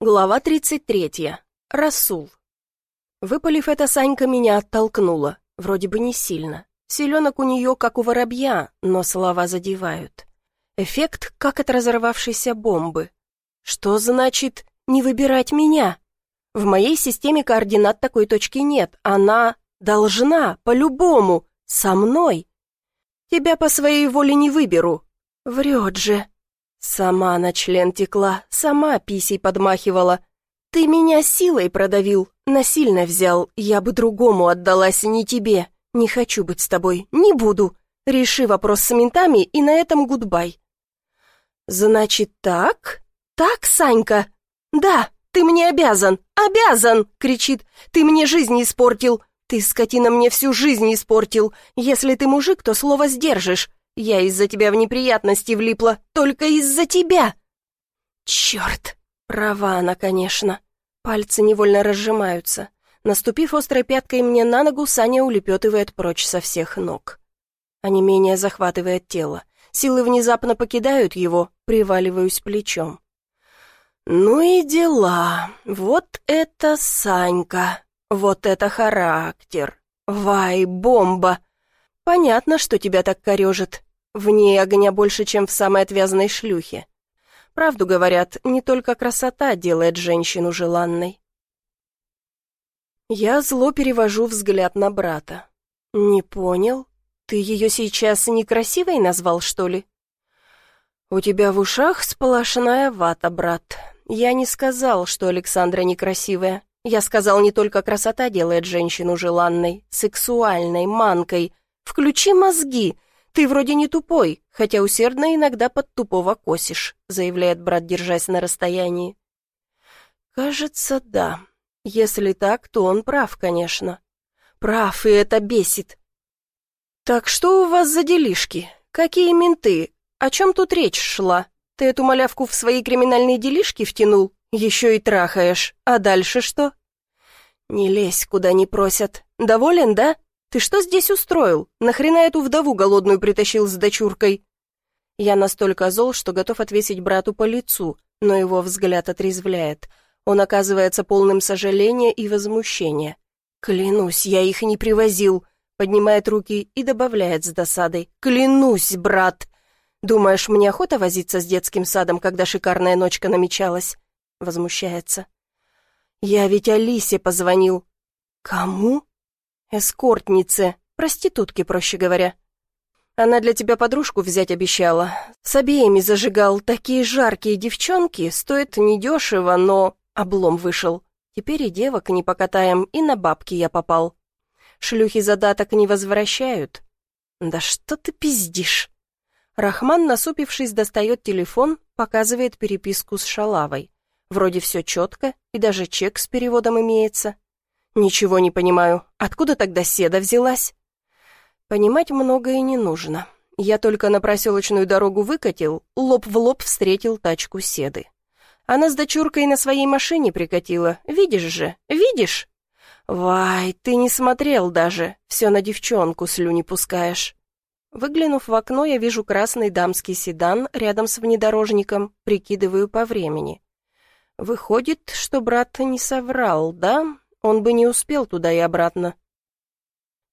Глава 33. Расул. Выпалив это, Санька меня оттолкнула. Вроде бы не сильно. Селенок у нее, как у воробья, но слова задевают. Эффект, как от разорвавшейся бомбы. Что значит «не выбирать меня»? В моей системе координат такой точки нет. Она должна, по-любому, со мной. Тебя по своей воле не выберу. Врет же. Сама на член текла, сама писей подмахивала. Ты меня силой продавил, насильно взял, я бы другому отдалась, не тебе. Не хочу быть с тобой, не буду. Реши вопрос с ментами, и на этом гудбай. Значит так? Так, Санька? Да, ты мне обязан, обязан, кричит. Ты мне жизнь испортил. Ты, скотина, мне всю жизнь испортил. Если ты мужик, то слово сдержишь. Я из-за тебя в неприятности влипла, только из-за тебя!» «Черт! Права она, конечно. Пальцы невольно разжимаются. Наступив острой пяткой мне на ногу, Саня улепетывает прочь со всех ног. А не менее захватывает тело. Силы внезапно покидают его, приваливаюсь плечом. «Ну и дела. Вот это Санька. Вот это характер. Вай, бомба. Понятно, что тебя так корежит. В ней огня больше, чем в самой отвязной шлюхе. Правду говорят, не только красота делает женщину желанной. Я зло перевожу взгляд на брата. «Не понял? Ты ее сейчас некрасивой назвал, что ли?» «У тебя в ушах сплошная вата, брат. Я не сказал, что Александра некрасивая. Я сказал, не только красота делает женщину желанной, сексуальной, манкой. Включи мозги, «Ты вроде не тупой, хотя усердно иногда под тупого косишь», заявляет брат, держась на расстоянии. «Кажется, да. Если так, то он прав, конечно. Прав, и это бесит. Так что у вас за делишки? Какие менты? О чем тут речь шла? Ты эту малявку в свои криминальные делишки втянул? Еще и трахаешь. А дальше что?» «Не лезь, куда не просят. Доволен, да?» «Ты что здесь устроил? Нахрена эту вдову голодную притащил с дочуркой?» Я настолько зол, что готов отвесить брату по лицу, но его взгляд отрезвляет. Он оказывается полным сожаления и возмущения. «Клянусь, я их не привозил», поднимает руки и добавляет с досадой. «Клянусь, брат!» «Думаешь, мне охота возиться с детским садом, когда шикарная ночка намечалась?» Возмущается. «Я ведь Алисе позвонил». «Кому?» Эскортнице, проститутке, проще говоря. Она для тебя подружку взять обещала. С обеими зажигал. Такие жаркие девчонки, стоит недешево, но... Облом вышел. Теперь и девок не покатаем, и на бабки я попал. Шлюхи задаток не возвращают. Да что ты пиздишь? Рахман, насупившись, достает телефон, показывает переписку с Шалавой. Вроде все четко, и даже чек с переводом имеется. «Ничего не понимаю. Откуда тогда седа взялась?» «Понимать многое не нужно. Я только на проселочную дорогу выкатил, лоб в лоб встретил тачку седы. Она с дочуркой на своей машине прикатила. Видишь же, видишь?» «Вай, ты не смотрел даже, все на девчонку слюни пускаешь». Выглянув в окно, я вижу красный дамский седан рядом с внедорожником, прикидываю по времени. Выходит, что брат не соврал, да? Он бы не успел туда и обратно.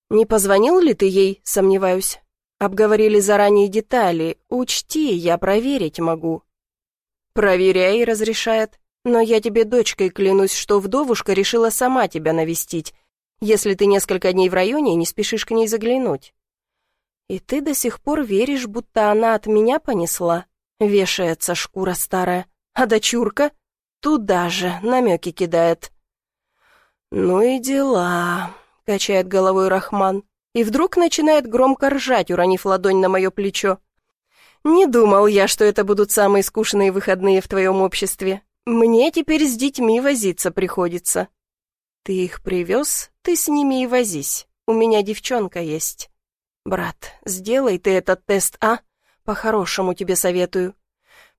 «Не позвонил ли ты ей?» — сомневаюсь. «Обговорили заранее детали. Учти, я проверить могу». «Проверяй», — разрешает. «Но я тебе дочкой клянусь, что вдовушка решила сама тебя навестить, если ты несколько дней в районе и не спешишь к ней заглянуть». «И ты до сих пор веришь, будто она от меня понесла?» Вешается шкура старая. «А дочурка?» «Туда же, намеки кидает». «Ну и дела», — качает головой Рахман, и вдруг начинает громко ржать, уронив ладонь на мое плечо. «Не думал я, что это будут самые скучные выходные в твоем обществе. Мне теперь с детьми возиться приходится». «Ты их привез, ты с ними и возись. У меня девчонка есть». «Брат, сделай ты этот тест, а? По-хорошему тебе советую».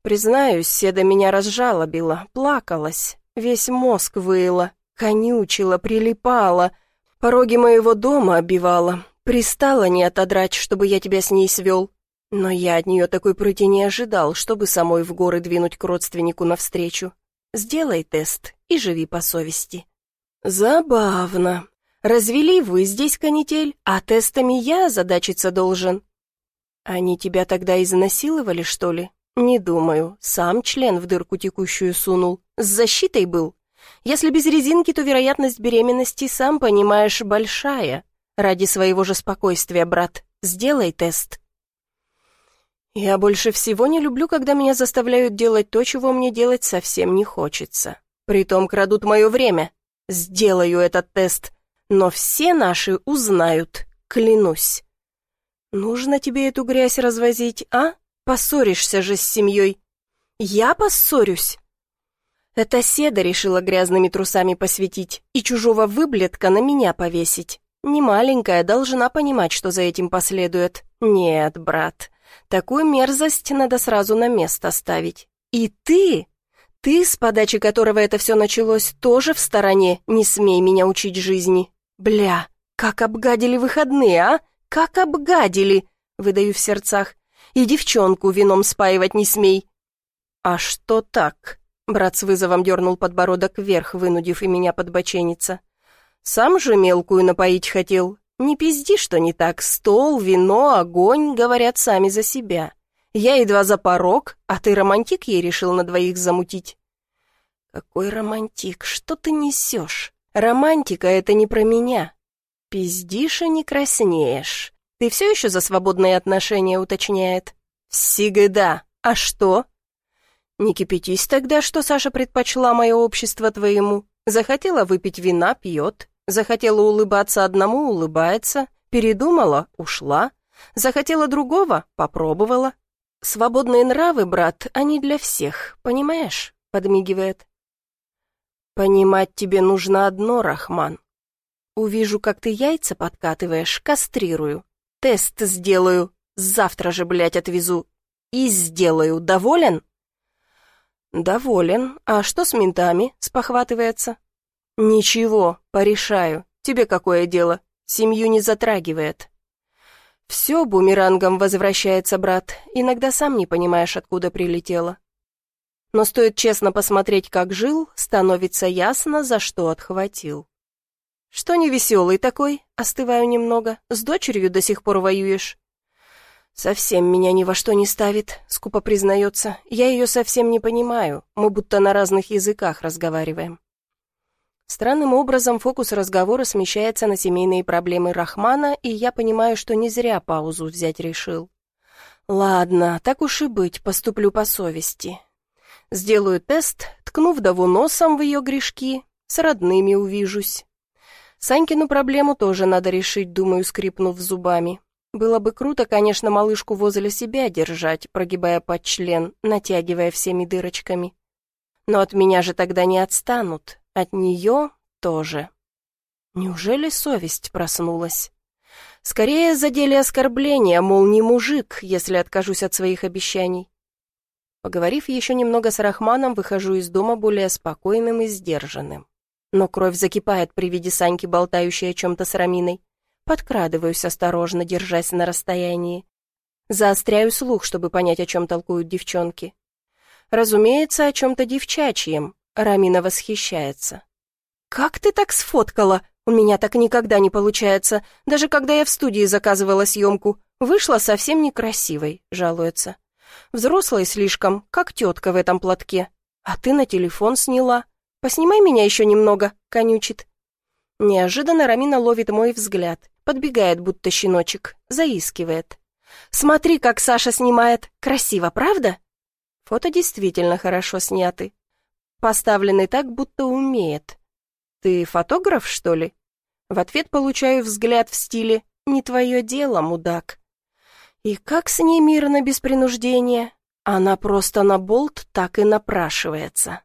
Признаюсь, Седа меня разжалобила, плакалась, весь мозг выила, Конючила, прилипала, пороги моего дома обивала. Пристала не отодрать, чтобы я тебя с ней свел. Но я от нее такой прыти не ожидал, чтобы самой в горы двинуть к родственнику навстречу. Сделай тест и живи по совести». «Забавно. Развели вы здесь канитель, а тестами я задачиться должен». «Они тебя тогда изнасиловали, что ли?» «Не думаю. Сам член в дырку текущую сунул. С защитой был. Если без резинки, то вероятность беременности, сам понимаешь, большая. Ради своего же спокойствия, брат, сделай тест». Я больше всего не люблю, когда меня заставляют делать то, чего мне делать совсем не хочется. Притом крадут мое время. Сделаю этот тест. Но все наши узнают, клянусь. Нужно тебе эту грязь развозить, а? Поссоришься же с семьей. Я поссорюсь? Это Седа решила грязными трусами посветить и чужого выблетка на меня повесить. Не маленькая должна понимать, что за этим последует. Нет, брат, такую мерзость надо сразу на место ставить. И ты, ты, с подачи которого это все началось, тоже в стороне, не смей меня учить жизни. Бля, как обгадили выходные, а? Как обгадили, выдаю в сердцах. И девчонку вином спаивать не смей. А что так? Брат с вызовом дернул подбородок вверх, вынудив и меня подбочениться. «Сам же мелкую напоить хотел. Не пизди, что не так. Стол, вино, огонь говорят сами за себя. Я едва за порог, а ты романтик ей решил на двоих замутить». «Какой романтик? Что ты несешь? Романтика — это не про меня. Пиздишь и не краснеешь. Ты все еще за свободные отношения уточняет?» «Всегда. А что?» «Не кипятись тогда, что Саша предпочла мое общество твоему. Захотела выпить вина, пьет. Захотела улыбаться одному, улыбается. Передумала, ушла. Захотела другого, попробовала. Свободные нравы, брат, они для всех, понимаешь?» Подмигивает. «Понимать тебе нужно одно, Рахман. Увижу, как ты яйца подкатываешь, кастрирую. Тест сделаю, завтра же, блядь, отвезу. И сделаю, доволен?» «Доволен. А что с ментами?» — спохватывается. «Ничего, порешаю. Тебе какое дело? Семью не затрагивает». «Все бумерангом возвращается, брат. Иногда сам не понимаешь, откуда прилетело. Но стоит честно посмотреть, как жил, становится ясно, за что отхватил. Что невеселый такой, остываю немного, с дочерью до сих пор воюешь?» «Совсем меня ни во что не ставит», — скупо признается. «Я ее совсем не понимаю. Мы будто на разных языках разговариваем». Странным образом фокус разговора смещается на семейные проблемы Рахмана, и я понимаю, что не зря паузу взять решил. «Ладно, так уж и быть, поступлю по совести. Сделаю тест, ткну вдову носом в ее грешки, с родными увижусь. Санькину проблему тоже надо решить, думаю, скрипнув зубами. Было бы круто, конечно, малышку возле себя держать, прогибая под член, натягивая всеми дырочками. Но от меня же тогда не отстанут, от нее тоже. Неужели совесть проснулась? Скорее задели оскорбления, мол, не мужик, если откажусь от своих обещаний. Поговорив еще немного с Рахманом, выхожу из дома более спокойным и сдержанным. Но кровь закипает при виде Саньки, болтающей о чем-то с Раминой. Подкрадываюсь осторожно, держась на расстоянии. Заостряю слух, чтобы понять, о чем толкуют девчонки. Разумеется, о чем-то девчачьем. Рамина восхищается. «Как ты так сфоткала? У меня так никогда не получается. Даже когда я в студии заказывала съемку. Вышла совсем некрасивой», — жалуется. «Взрослая слишком, как тетка в этом платке. А ты на телефон сняла. Поснимай меня еще немного», — конючит. Неожиданно Рамина ловит мой взгляд, подбегает, будто щеночек, заискивает. «Смотри, как Саша снимает! Красиво, правда?» Фото действительно хорошо сняты. Поставлены так, будто умеет. «Ты фотограф, что ли?» В ответ получаю взгляд в стиле «Не твое дело, мудак». И как с ней мирно, без принуждения? Она просто на болт так и напрашивается.